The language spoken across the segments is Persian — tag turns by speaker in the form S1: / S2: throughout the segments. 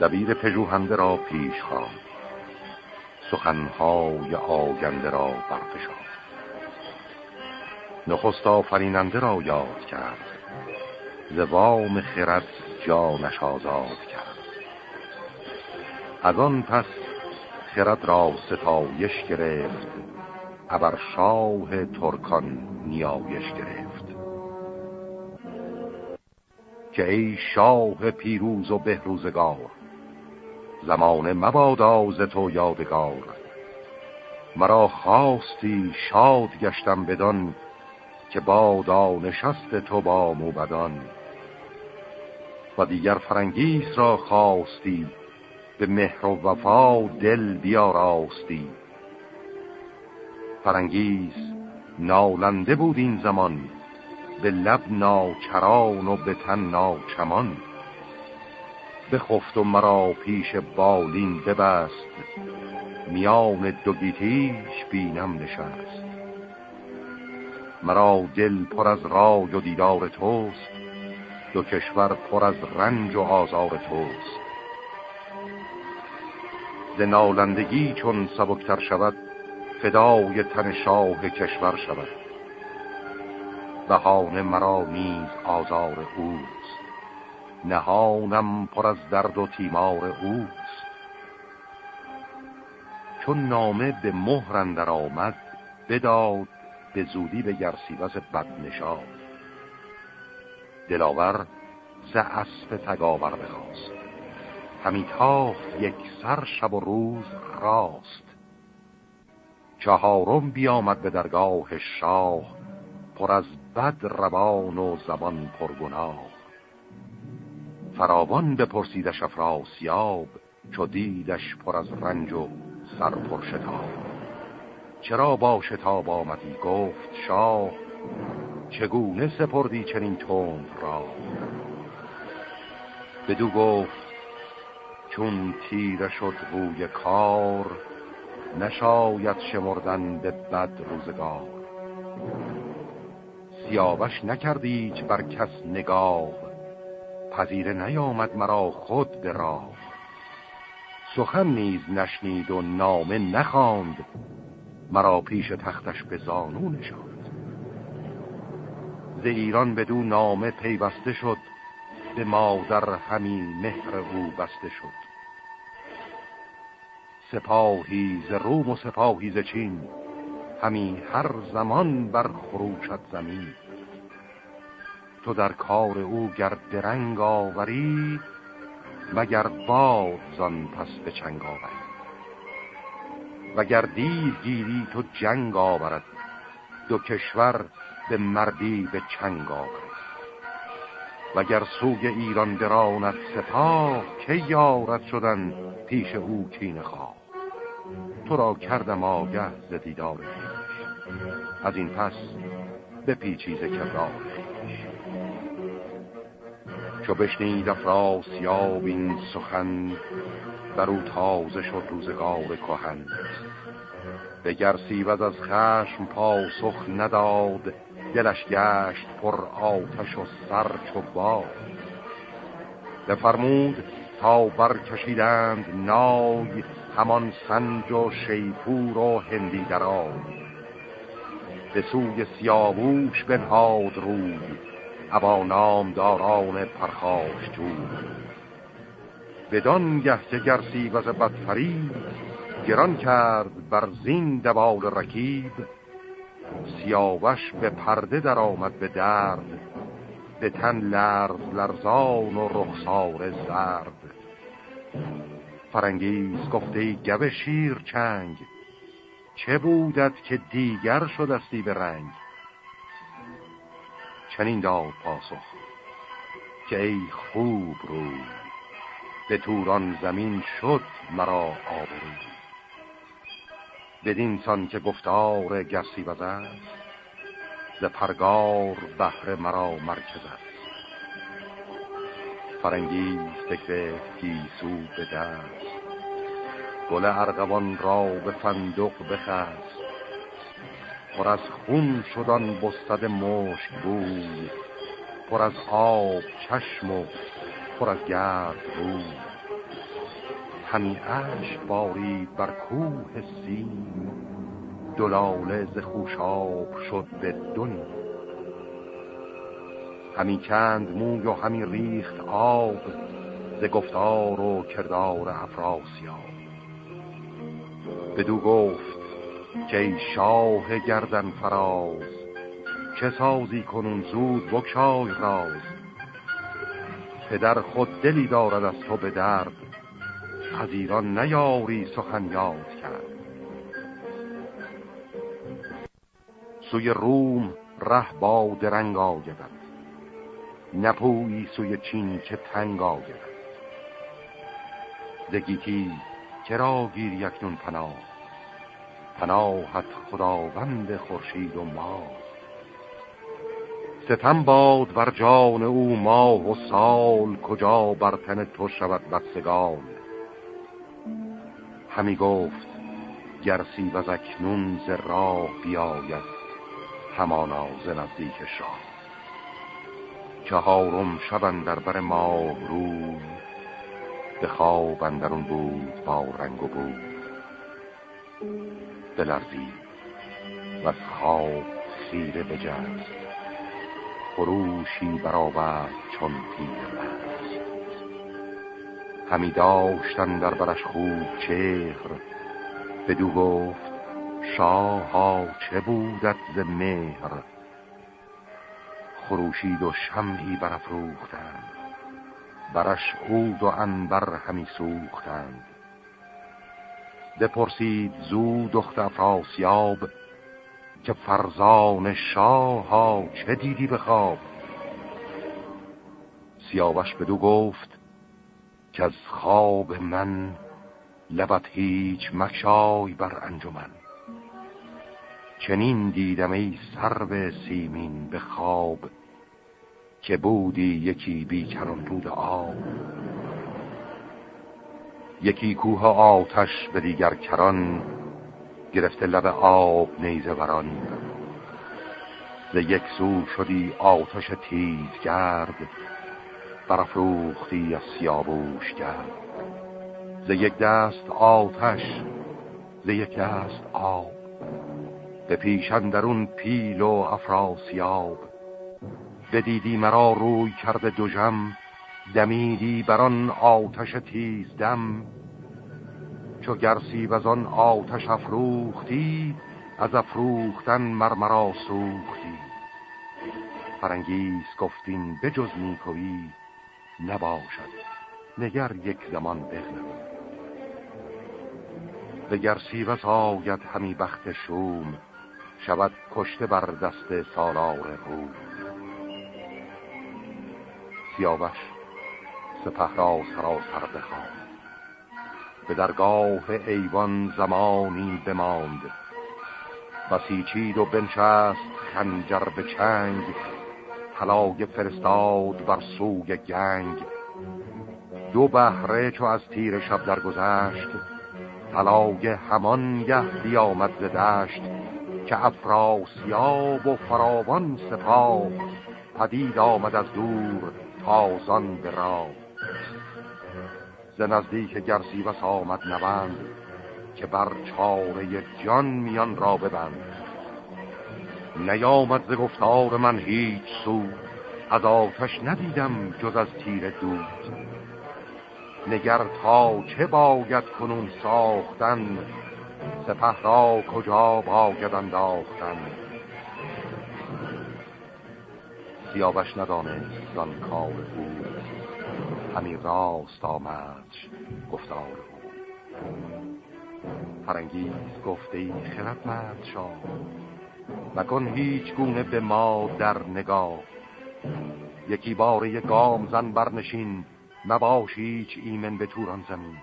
S1: دبیر پژوهنده را پیش خواند. سخنهای آگنده را برفشاند. نخست آفریننده را یاد کرد. زوام خرد جانش آزاد کرد. از آن پس خرد را ستایش گرفت. ابر شاه ترکان نیایش گرفت. که ای شاه پیروز و بهروزگار زمان مبادا ز تو یادگار. مرا خواستی شاد گشتم بدان که بادا نشست تو با موبدان. و دیگر فرنگیس را خواستی به مهر و وفا دل بیاراستی. فرنگیس نالنده بود این زمان به لب ناچران و به تن ناچمان. بخفت و مرا پیش بالین ببست. میان دو گیتیش بینم نشست. مرا دل پر از رای و دیدار توست. دو کشور پر از رنج و آزار توست. ز نالندگی چون سبکتر شود فدای تن شاه کشور شود. بهانه مرا نیز آزار اوست. نهانم پر از درد و تیمار اوست. چون نامه به مهر آمد بداد به زودی به گرسیوز بد نشاد دلاور ز اسب تگاور بخواست. همی یک سر شب و روز راست. چهارم بیامد به درگاه شاه پر از بد روان و زبان پرگناه. فراوان بپرسیدش افراسیاب چو دیدش پر از رنج و سر پر شتاب. چرا با شتاب آمدی؟ گفت شاه چگونه سپردی چنین تند را؟ بدو گفت چون تیره شد روی کار نشاید شمردن به بد روزگار. سیاوش نکردیچ بر کس نگاه. پذیره نیامد مرا خود به راه. سخن نیز نشنید و نامه نخواند مرا پیش تختش به زانو نشاند. ز ایران بدو نامه پیوسته شد به مادر همین مهر او بسته شد. سپاهی ز روم و سپاهی ز چین همی هر زمان بر خروشت زمین. تو در کار او گر درنگ آوری مگر باد زان پس به چنگ آوری. وگر دیر گیری تو جنگ آورد دو کشور به مردی به چنگ آورد. وگر سوی ایران دراند سپاه که یارد شدن پیش او کین خواه. تو را کردم آگه ز دیدار از این پس به پیچیز کردار چو بشنید افراسیاب این سخن بر او تازه شد روزگار کهن. به گرسیوز از خشم پاسخ نداد دلش گشت پر آتش و سر چو باد. بفرمود تا برکشیدند نای همان سنج و شیپور و هندی دران به سوی سیاووش بنهاد روی ابا نامداران پرخاش جو بدان گه که گرسی وز بدفرید گران کرد بر زین دوال رکیب. سیاوش به پرده در آمد به درد به تن لرز لرزان و رخسار زرد. فرنگیز گفته گوه شیر چنگ چه بودت که دیگر شدستی به رنگ؟ چنین داد پاسخ که ای خوب رو به توران زمین شد مرا آبرو. بدین سان که گفتار گرسی وزد ز پرگار بهر مرا مرکز است. فرنگیز بگرفت گیسو به دست گل ارغوان را به فندق بخست. پر از خون شدن بستد مشک بود پر از آب چشم و پر از گرد بود همی عشق بارید بر کوه سیم دلاله ز خوشاب شد به دنیا همی کند موی و همی ریخت آب ز گفتار و کردار افراسیاب. بدو گفت که شاه گردن فراز چه سازی کنون زود بکشای راز. پدر خود دلی دارد از تو به درد از ایران نیاری سخن یاد کرد. سوی روم ره با درنگ آیدد نپویی سوی چین که تنگ آیدد دگیتی چرا گیر یکنون پناه؟ پناهت خداوند خورشید و ما ستم باد بر جان او ماه و سال کجا بر تن تو شود بستگان. همی گفت گرسی و زکنون ز راه بیاید همانا ز نزدیک شاه. چهارم شبن در بر ماه روی به خواب اندرون بود با رنگ و بود بلرزید و از خواب خیره بجست. خروشی برآورد چون تیر است همی داشتن در برش خوب چهر. بدو گفت شاها چه بودت ز مهر؟ خروشید و شمعی برافروختند. برش عود و انبر همی سوختند. بپرسید زود دخت افراسیاب که فرزان شاها چه دیدی به خواب؟ سیاوش بدو گفت که از خواب من لبت هیچ مکشای بر انجمن. چنین دیدم ای سرو سیمین به خواب که بودی یکی بیکران بود آب. یکی کوه آتش به دیگر کران گرفته لب آب نیزه وران ز یک سو شدی آتش تیز گرد برافروختی از سیابوش گرد. ز یک دست آتش ز یک دست آب. به پیشندرون پیل و افراسیاب. بدیدی مرا روی کرده دوژم دمیدی بر آن آتش تیز دم. چو گرسی و آن آتش افروختی از افروختن مرمرا سوختی. فرنگیز گفتین بجز نیکویی نباشد نگر یک زمان بخنم به گرسی و آید همی بخت شوم شود کشته بر دست سالار رو سیاوش سپه را سراسر بخواد به درگاه ایوان زمانی بماند. بسیچید و بنشست خنجر به چنگ طلای فرستاد بر سوی گنگ. دو بهره چو از تیر شب درگذشت طلای همان یه بیامد ز دشت که افراسیاب و فراوان سپاه پدید آمد از دور تازان به راه. ز نزدیک و آمد نبند که بر چاره جان میان را ببند. نیامد ز گفتار من هیچ سود از آتش ندیدم جز از تیر دود. نگر تا چه باید کنون ساختن سپه را کجا باید انداختن؟ سیاوش ندانست زان کار بود همی راست آمد گفتار او فرنگیز گفته ای خردمند شاه مکن هیچ گونه به ما در نگاه. یکی باره گام زن برنشین مباش هیچ ایمن به توران زمین.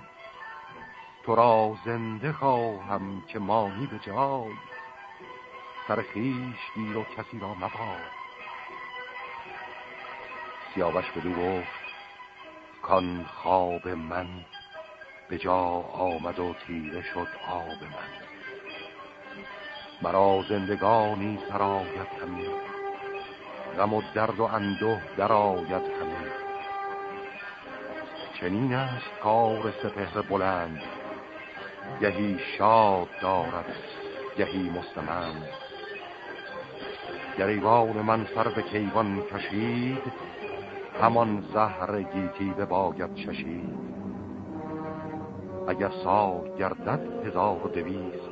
S1: تو را زنده خواهم که مانی به جای سر خیش گیر و کسی را مباد سیاوش بدو گفت کان خواب من به جا آمد و تیره شد آب من. مرا زندگانی سرایت همی غم و درد و اندوه درآید همی چنین است کار سپهر بلند گهی شاد دارد گهی مستمند. گریوان من سر به کیوان کشید همان زهر گیتی به باید چشید اگر سال گردد هزار دویست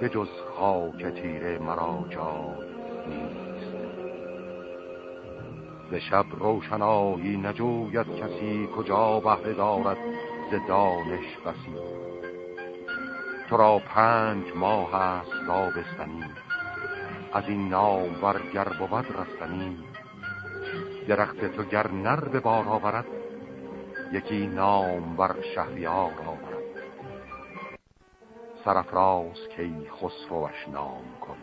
S1: به جز خاک تیره مرا جای نیست. ز شب روشنایی نجوید کسی کجا بهره دارد ز دانش بسی. تو را پنج ماه است تابستنی از این نام ورگر بود رستنی. درخت تو گر نر به بار آورد یکی نام بر شهریار آورد. سرفراز کی خسروش نام کن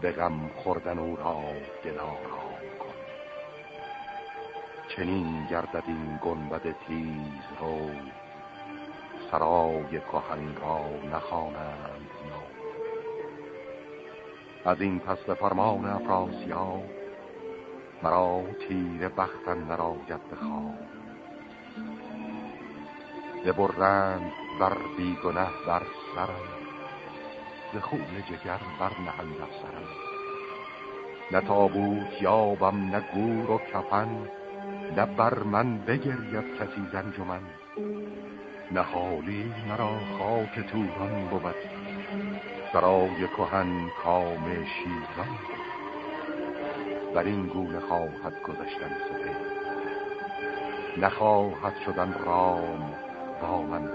S1: به غم خوردن او را دلارام کن. چنین گردد این گنبد تیز رو سرای کهن را نخوانند نو. از این پس به فرمان افراسیاب مرا تیر بختن نراید بخواب ببرند بر بیگنه بر سرم ز خون جگر بر نهند سرم نه تابوت یابم نه گور و کفن نه بر من بگرید کسی زنجمن. نه حالی مرا خاک توران بود سرای کهن کام شیران. بر این گونه خواهد گذشتن سپه نخواهد شدن رام با من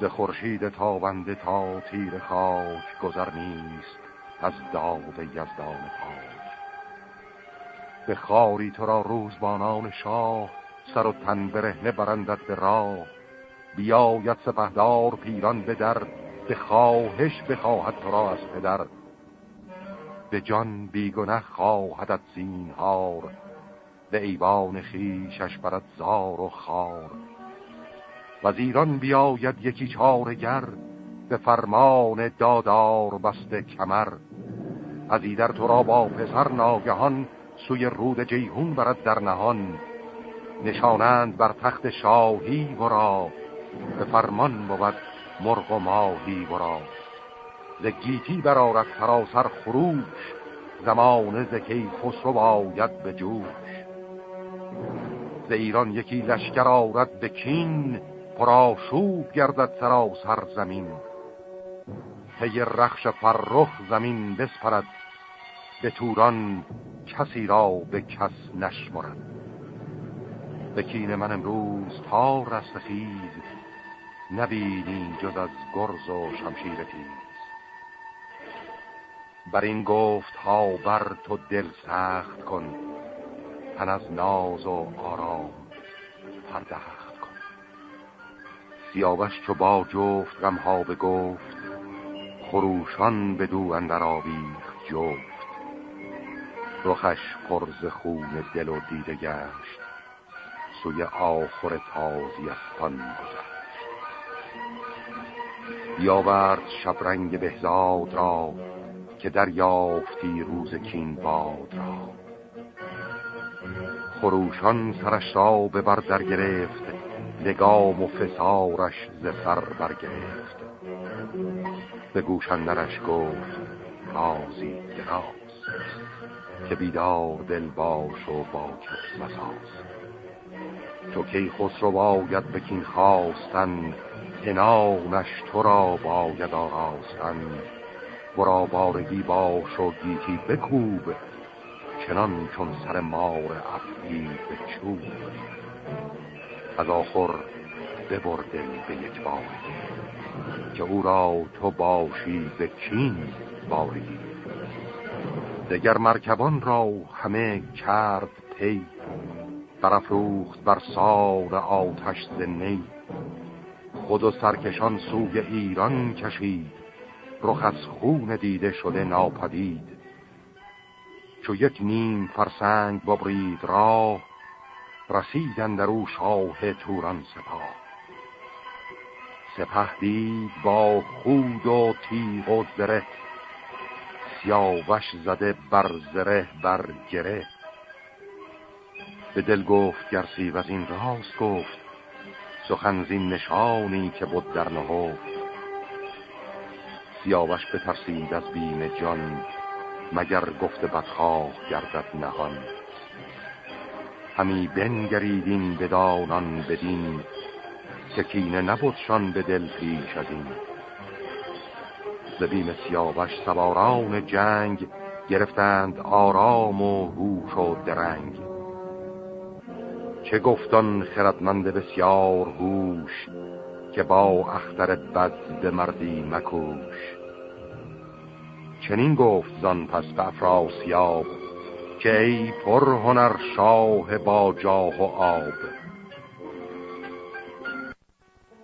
S1: ز خورشید تابنده تا تیر خاک گذر نیست از داد یزدان پاک. به خاری تو را روزبانان شاه سر و تن برهنه برندت به راه. بیاید سپهدار پیران به در به خواهش بخواهد تو را از پدر. به جان بیگنه خواهدت زینهار. به ایوان خیشش برد زار و خار. وزیران بیاید یکی چارگر به فرمان دادار بسته کمر. از ایدر تو را با پسر ناگهان سوی رود جیهون برد در نهان. نشانند بر تخت شاهی ورا به فرمان بود مرغ و ماهی ورا. ز گیتی برارد سراسر خروش زمان زکی خسرو باید به جوش. ز ایران یکی لشکر آرد به کین پراشوب گردد سراسر زمین. پی رخش فرخ زمین بسپرد به توران کسی را به کس نشمرد. به کین من امروز تا رستخیز نبینی جز از گرز و شمشیر بر این گفت ها بر تو دل سخت کن تن از ناز و آرام پردخت کن. سیاوش چو با جفت غم ها بگفت خروشان به دو اندر آویخت جفت. رخش پرز خون دل و دیده گشت سوی آخر تازی استان گذشت. بیاورد شبرنگ بهزاد را که دریافتی روز کین باد را. خروشان سرش را به بر در گرفت لگام و فسارش ز سر برگرفت به گوشندرش گفت رازی دراز که بیدار دل باش و با کس مساز تو کی خسرو باید بکین خواستن انانش تو را باید آراستن. برا بارگی باش و گیتی بکوب چنان چون سر مار افعی به چوب از آخر ببرده به یک بارگی که او را تو باشی به کین بارگی دگر مرکبان را همه کرد پی برافروخت بر سار آتش زنی. خود و سرکشان سوی ایران کشید رخ از خون دیده شده ناپدید. چو یک نیم فرسنگ ببرید راه رسیدن در او شاه توران سپاه. سپه دید با خود و تیغ و زره سیاوش زده بر زره بر گره. به دل گفت گرسی و این راست گفت سخن زین نشانی که بود در نهفت. سیاوش بترسید از بیم جان مگر گفت بدخواه گردد نهان. همی بنگریدین بدانان بدین سکینه نبودشان به دل پیش از این. زبیم سیاوش سواران جنگ گرفتند آرام و هوش و درنگ. چه گفتان خردمند بسیار هوش که با اختر بد به مردی مکوش؟ چنین گفت زان پس به افراسیاب که ای پر هنر شاه با جاه و آب.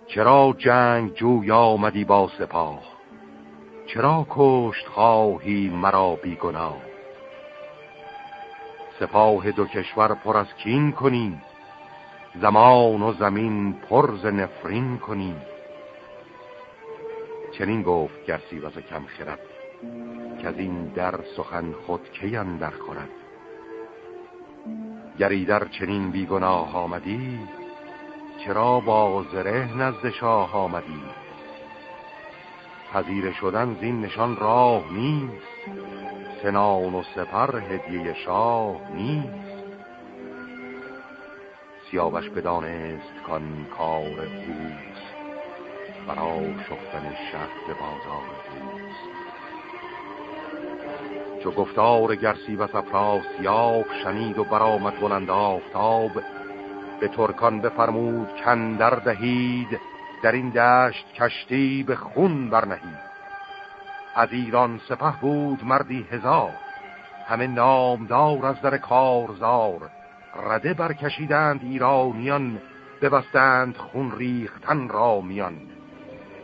S1: چرا جنگ جوی آمدی با سپاه؟ چرا کشت خواهی مرا بیگناه؟ سپاه دو کشور پر از کین کنی زمان و زمین پر ز نفرین کنی. چنین گفت گرسی وز کم خرد. که از این در سخن خود کی اندر خورد؟ گری در چنین بیگناه آمدی چرا با زره نزد شاه آمدی؟ پذیر شدن زین نشان راه نیست سنان و سپر هدیه شاه نیست. سیاوش بدانست کان کار اوست برا شفتن شهر بازار. چو گفتار گرسی و سیاب شنید و برآمد بلند آفتاب. به ترکان بفرمود کندر دهید در این دشت کشتی به خون برنهید. از ایران سپه بود مردی هزار همه نامدار از در کارزار. رده برکشیدند ایرانیان ببستند خون ریختن را میان.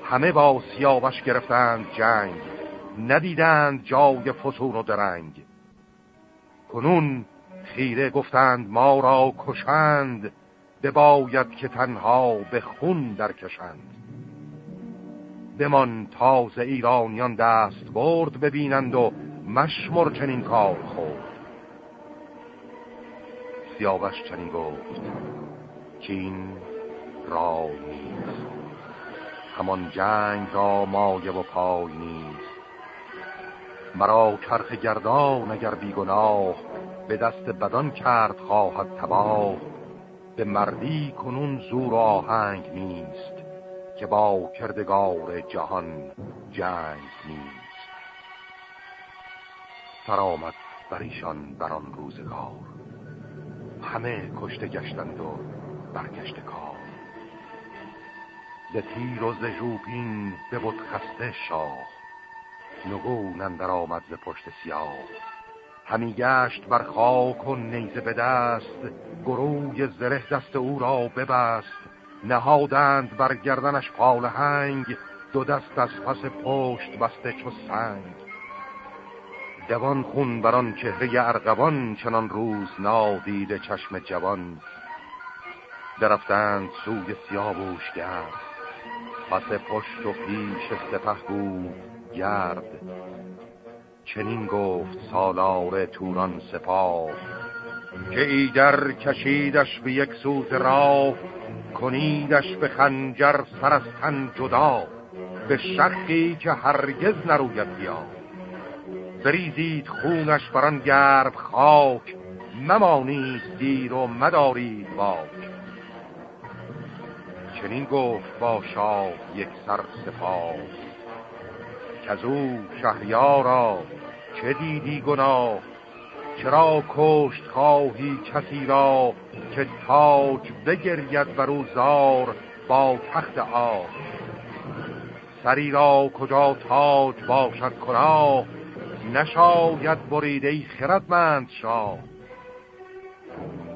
S1: همه با سیاوش گرفتند جنگ. ندیدند جای فسون و درنگ. کنون خیره گفتند ما را کشند بباید که تنها به خون درکشند. بمان تاز ایرانیان دست برد ببینند و مشمر چنین کار خورد. سیاوش چنین گفت که این را نیست. همان جنگ را مایه و پای نیست. مرا چرخ گردان اگر بیگناه به دست بدان کرد خواهد تباه. به مردی کنون زور آهنگ نیست که با کردگار جهان جنگ نیست. فرامد بر ایشان بر آن روزگار. همه کشته گشتند و برگشت کار. ز تیر و ز ژوپین بود خسته شاه. نگون اندر آمد ز پشت سیاه. همی گشت بر خاک و نیزه به دست گروی زره دست او را ببست. نهادند بر گردنش پال هنگ دو دست از پس پشت بسته چو سنگ. دوان خون بران چهره ارغوان چنان روز نادیده چشم جوان. درفتند سوی سیاووش گرد. پس پشت و پیش سپه بود. گرد. چنین گفت سالار توران سپاه که ایدر کشیدش به یک سوز راه کنیدش به خنجر سر جدا به شقی که هرگز نروید بیا. بریزید خونش بران گرب خاک ممانید دیر و مدارید باک. چنین گفت با شاه یک سر سپاه. او شهریارا چه دیدی گناه؟ چرا کشت خواهی کسی را که تاج بگرید بر او زار با تخت آب سری را کجا تاج باشد کناه نشاید بریده ای خردمند شاه.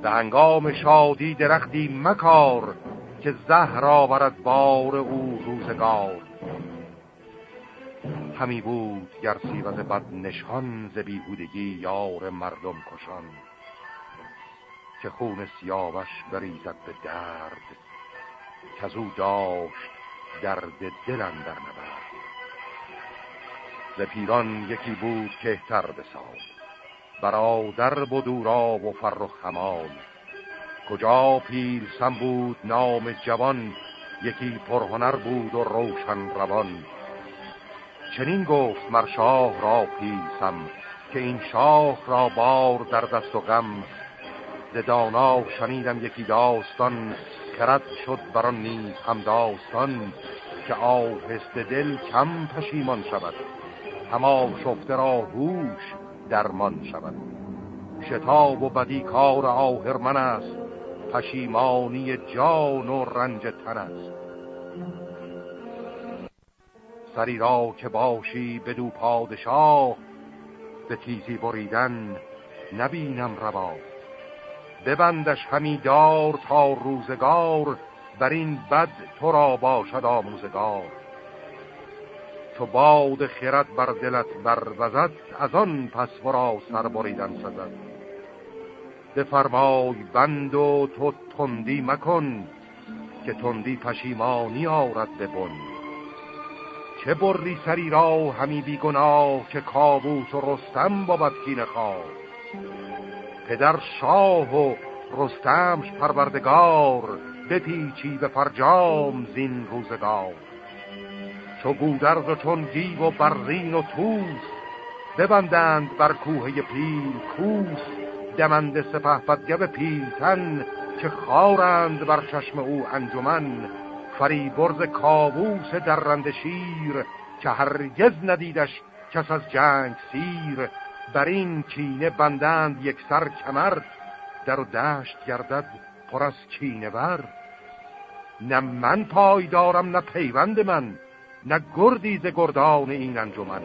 S1: به هنگام شادی درختی مکار که زهر آورد بار او روزگار. همی بود گر سیوز بد نشان ز بیهودگی یار مردم کشان که خون سیاوش بریزد به درد که او داشت درد دلم در نبرد. ز پیران یکی بود کهتر بساد برادر بدورا و فر و خمال کجا سم بود نام جوان یکی پرهنر بود و روشن روان. چنین گفت مر شاه را پیلسم که این شاه را بار در دست و غم. ز دانا شنیدم یکی داستان کرد شد بران نیز هم داستان که آهست دل کم پشیمان شود. هما شفته را هوش درمان شود. شتاب و بدی کار آهرمن است پشیمانی جان و رنج تن است. سری را که باشی بدو پادشاه به تیزی بریدن نبینم روا. ببندش همی دار تا روزگار بر این بد تو را باشد آموزگار. تو باد خرد بر دلت بروزد از آن پس ورا سر بریدن سزد. بفرمای بند و تو تندی مکن که تندی پشیمانی آرد ببن چه بری سری را همی بیگناه که کابوس و رستم با بدکین خواه. پدر شاه و رستمش پروردگار بپیچی به فرجام زین روزگار. چو گودرز و چون گیو و برزین و توس ببندند بر کوه پیل کوس. دمند سپه بدگب پیلتن که خارند بر چشم او انجمن. فریبرز کاووس درنده شیر که هرگز ندیدش کس از جنگ سیر. بر این کینه بندند یک سر کمر در و دشت گردد پر از کینه بر. نه من پای دارم نه پیوند من نه گردی ز گردان این انجمن.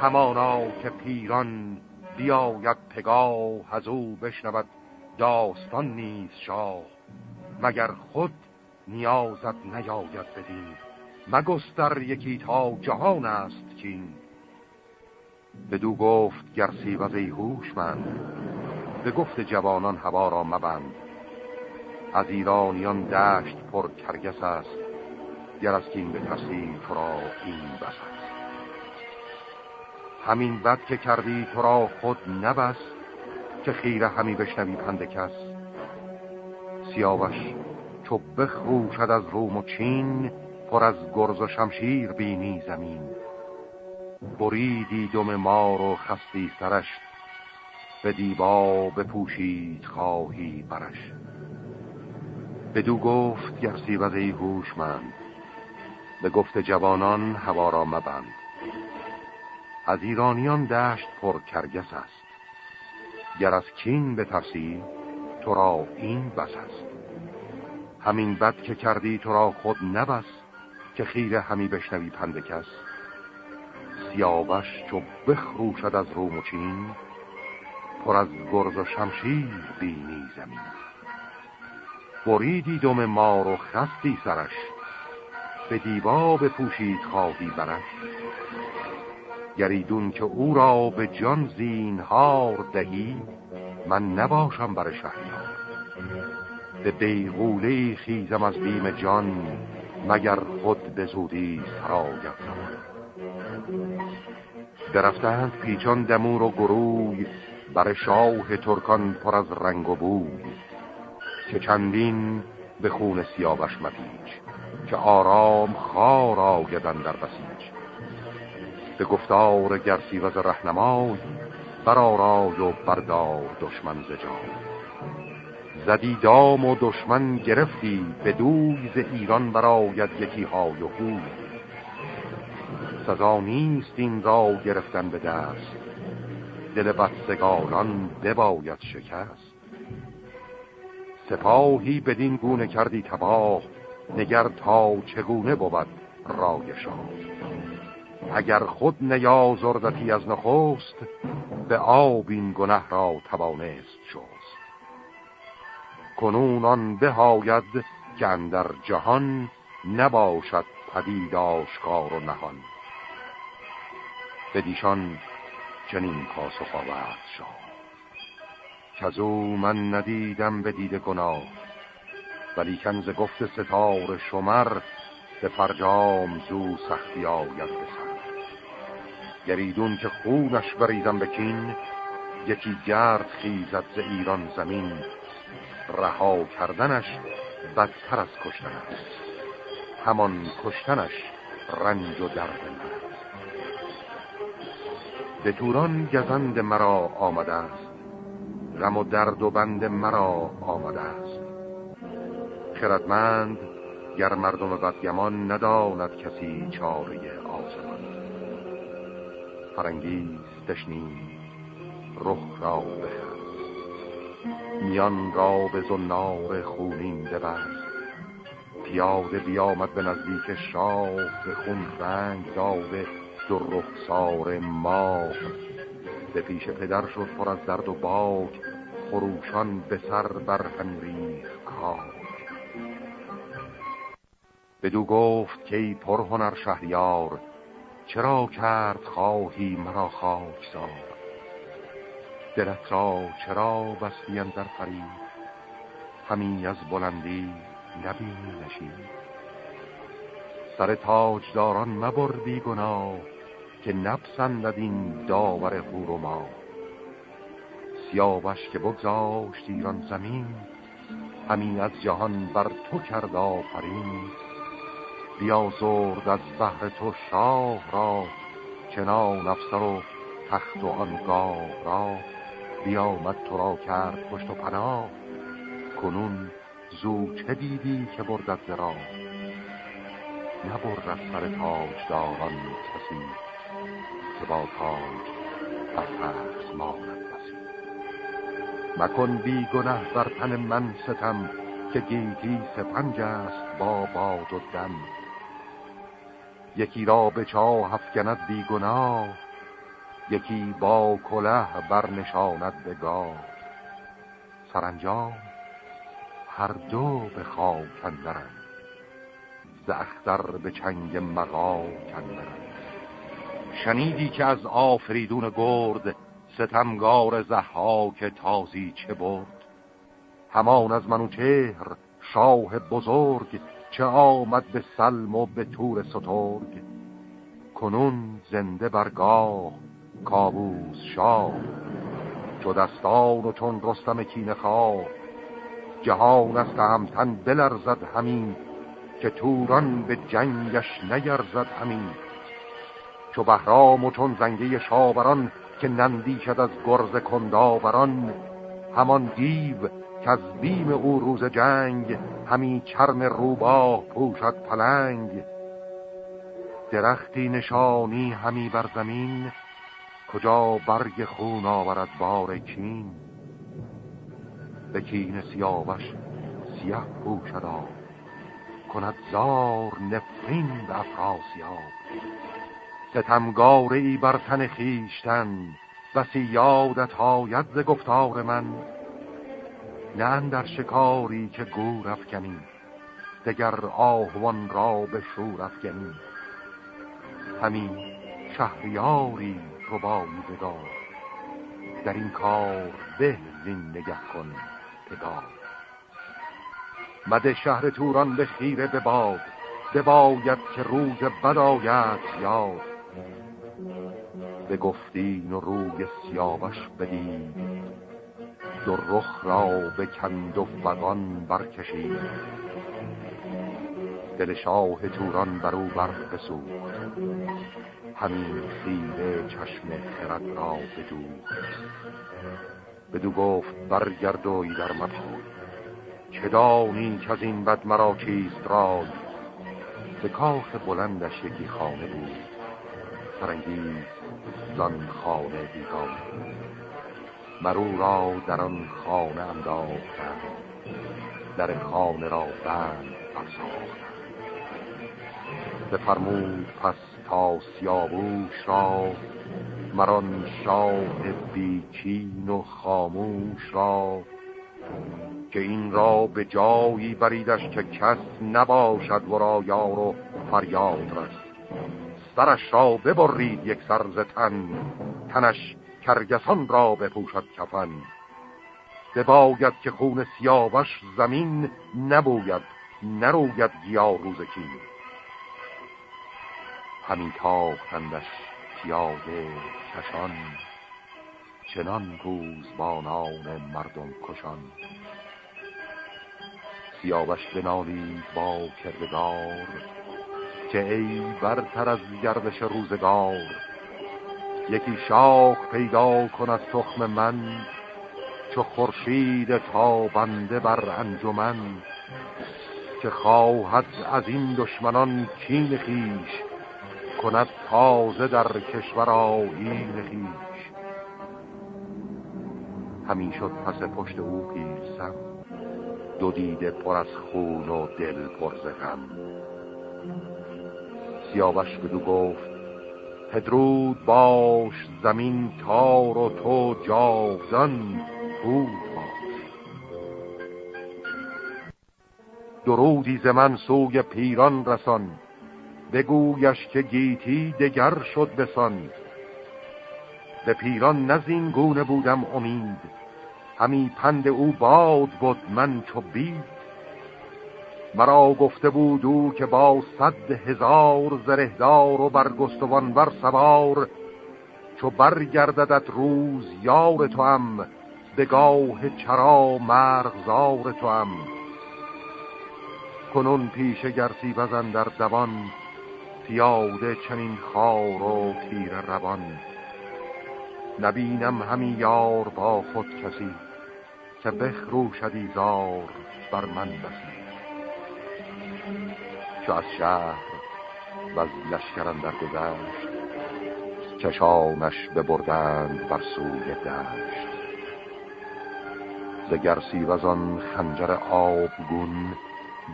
S1: همانا که پیران بیاید پگاه از او بشنود داستان نیز شاه. مگر خود نیازت نیاید بدین. مگستر یکی تا جهان است چین. بدو گفت گرسی و هوش من به گفت جوانان هوا را مبند. از ایرانیان دشت پر کرگس است گر از کین تو را این بس همین بد که کردی تو را خود نبس که خیره همی بشنوی پند کس. سیاوش چو بخروشد از روم و چین پر از گرز و شمشیر بینی زمین. بریدی دم مار و خستی سرش به دیبا بپوشید خواهی برش. بدو گفت گرسی وزی هوشمند به گفت جوانان هوا را مبند. از ایرانیان دشت پر کرگس است. گر از کین بترسی تو را این بس است. همین بد که کردی تو را خود نبس که خیره همی بشنوی پند کس. سیاوش چو بخروشد از روم و چین پر از گرز و شمشیر بینی زمین. بریدی دم مار و خستی سرش به دیبا بپوشید خواهی برش. گریدون که او را به جان زینهار دهی من نباشم بر شهریار. به بیغوله خیزم از بیم جان مگر خود به زودی سراید درفتند پیچان دمور و گروی بر شاه ترکان پر از رنگ و بوی. که چندین به خون سیاوش مپیچ که آرام خار آگدن در بسیج به گفتار گرسی و رهنمای برارای و بردار دشمن زجای زدی دام و دشمن گرفتی به دوی ز ایران براید یکی های و خوی سزا نیست این را گرفتن به دست دل بدسگانان بباید شکست. سپاهی بدین گونه کردی تباه نگر تا چگونه بود رای شاه. اگر خود نیازردتی از نخست به آب این گنه را توانست شست. کنون آن بهاید که اندر جهان نباشد پدید آشکار و نهان. بدیشان چنین پاسخ آورد شاه که او من ندیدم به دید گناه ولی کنز گفت ستار شمر به فرجام زو سختی آید بسر گریدون که خونش بریدم بکین یکی گرد خیزد ز ایران زمین رها کردنش بدتر از کشتن است. همان کشتنش رنج و درد به توران گزند مرا آمده است. غم و درد و بند مرا آمده است. خردمند گر مردم بدگمان نداند کسی چاره آسمان فرنگیز دشنی رخ را بخرد میان را به زنار خونین ببرد پیاده بیامد به نزدیک شاه به خون رنگ داده دو رخسار ما به پیش پدر شد پر از درد و باک خروشان به سر بر هنریخ کار بدو گفت که پرهنر شهریار چرا کرد خواهی مرا خاکسار دلت را چرا بستی در فرید؟ همی از بلندی نبینی نشید سر تاجداران مبر بی گناه که نپسندد این داور هور و ما سیاوش که بگذاشت ایران زمین همین از جهان بر تو کرد آفرین. بیازرد از بحر تو شاه را چنان افسر و تخت و آنگاه را. بیامد تو را کرد پشت و پناه. کنون زو چه دیدی که بردت زرا نبرد از سر داران کسی که با تاج بر تخت ماند مکن بی گنه بر تن من ستم که گیتی سپنج است با باد و دم. یکی را به چاه افکند بی گناه یکی با کله برنشاند به گاه. سرانجام هر دو به خاک اندرند. ز اختر به چنگ مقا کندرند شنیدی که از آفریدون گرد ستمگار زحاک تازی چه برد؟ همان از منوچهر شاه بزرگ چه آمد به سلم و به تور سترگ؟ کنون زنده برگاه کابوس شاه. چو دستان و چون رستم کینه خواه جهان از تهمتن بلرزد همین که توران به جنگش نگرزد همین چو بهرام و چون زنگه شاوران که نندیشد از گرز کنداوران همان دیو که از بیم او روز جنگ همین چرم روباه پوشد پلنگ. درختی نشانی همی بر زمین کجا برگ خون آورد بار کین؟ به کین سیاوش سیه پوشد کند زار نفرین به افراسیاب ستمگاره ای بر تن خیشتن بسی یادت آید ز گفتار من. نه در شکاری که گور افکنی دگر آهوان را به شور افکنی. همین شهریاری ربایی بدار در این کار به زین نگه کن پگاه مده شهر توران به خیره به باد بباید که روز بد آید یاد. به گفتین و روی سیاوش بدید دو رخ را به کند و فقان برکشید. دل شاه توران بر او همین خیره چشم خرد را بدوخت بدو گفت برگرد و در مپای چه دانی که از این بد مرا چیست رای به کاخ بلندش یکی خانه بود. فرنگیز زان خانه بیگان مرو را در آن خانه انداختن در خانه را بند برساختن بفرمود پس تا سیابوش را مران شاه بیچین و خاموش را. که این را به جایی بریدش که کس نباشد ورا یار و فریاد رست سرش را ببرید یک سرز تن تنش کرگسان را بپوشد کفن. بباید که خون سیاوش زمین نبوید نروید گیا روز همین تاختندش پیاده کشان چنان بانان مردم کشان. سیاوش بنالید با کردگار که ای برتر از گردش روزگار یکی شاخ پیدا کن از تخم من چو خورشید تابنده بر انجمن که خواهد از این دشمنان کین خیش کند تازه در کشور آیین خیش. همین شد پس پشت او پیرسم دو دیده پر از خون و دل پر غم. سیاوش بدو گفت پدرود باش زمین تار و تو جاودان بود باش. درودی ز من سوی پیران رسان. بگویش که گیتی دگر شد بسان به پیران نزین گونه بودم امید همی پند او باد بود من چو بید. مرا گفته بود او که با صد هزار زرهدار و برگستوان بر سوار چو برگرددت روز یار تو هم به گاه چرا مرغزار تو هم کنون پیش گرسی بزن در دوان پیاده چنین خار و تیر روان. نبینم همی یار با خود کسی که بخروشدی زار بر من بسی. چو از شهر و از لشکرم در گذشت چشانش ببردند بر سوی دشت. زگرسی و آن خنجر آبگون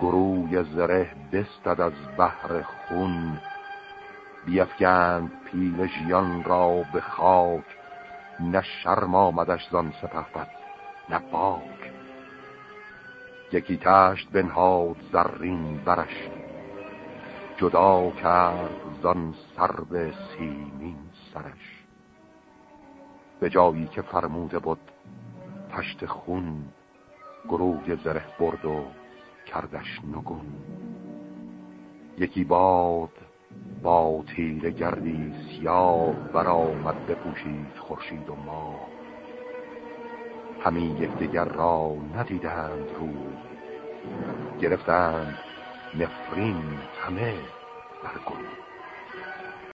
S1: گروی زره بستد از بحر خون. بیفگند پیل ژیان را به خاک. نه شرم آمدش زان سپهبد نه باک. یکی تشت بنهاد زرین برش. جدا کرد زان سرب سیمین سرش. به جایی که فرموده بود پشت خون گروه زره برد و کردش نگون. یکی باد با تیر گردی سیاه برآمد بپوشید خورشید و ما همین یکدیگر را ندیدند روی. گرفتند نفرین همه برگون